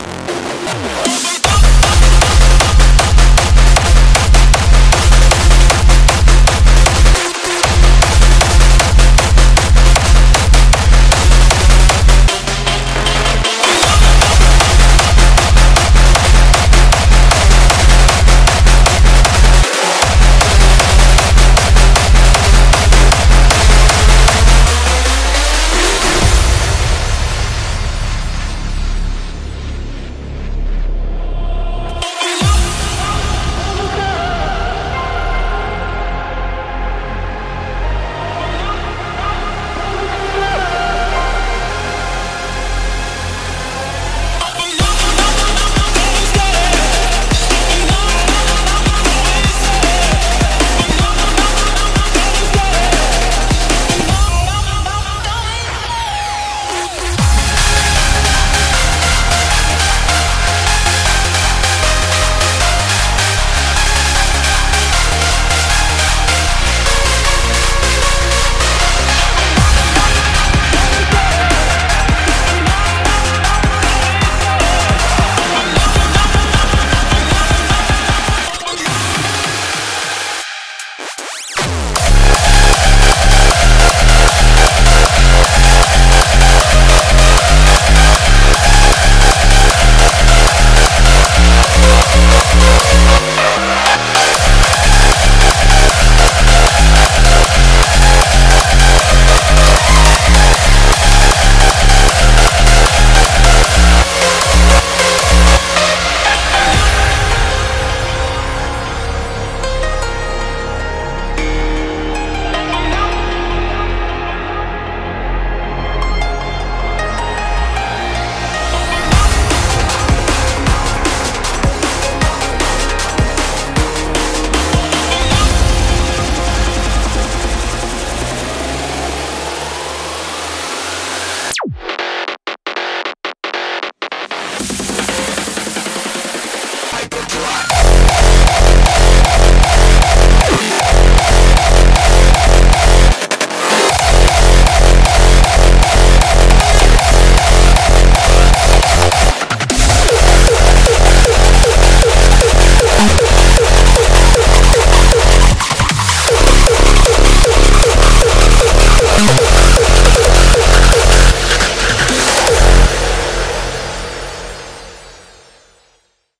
Música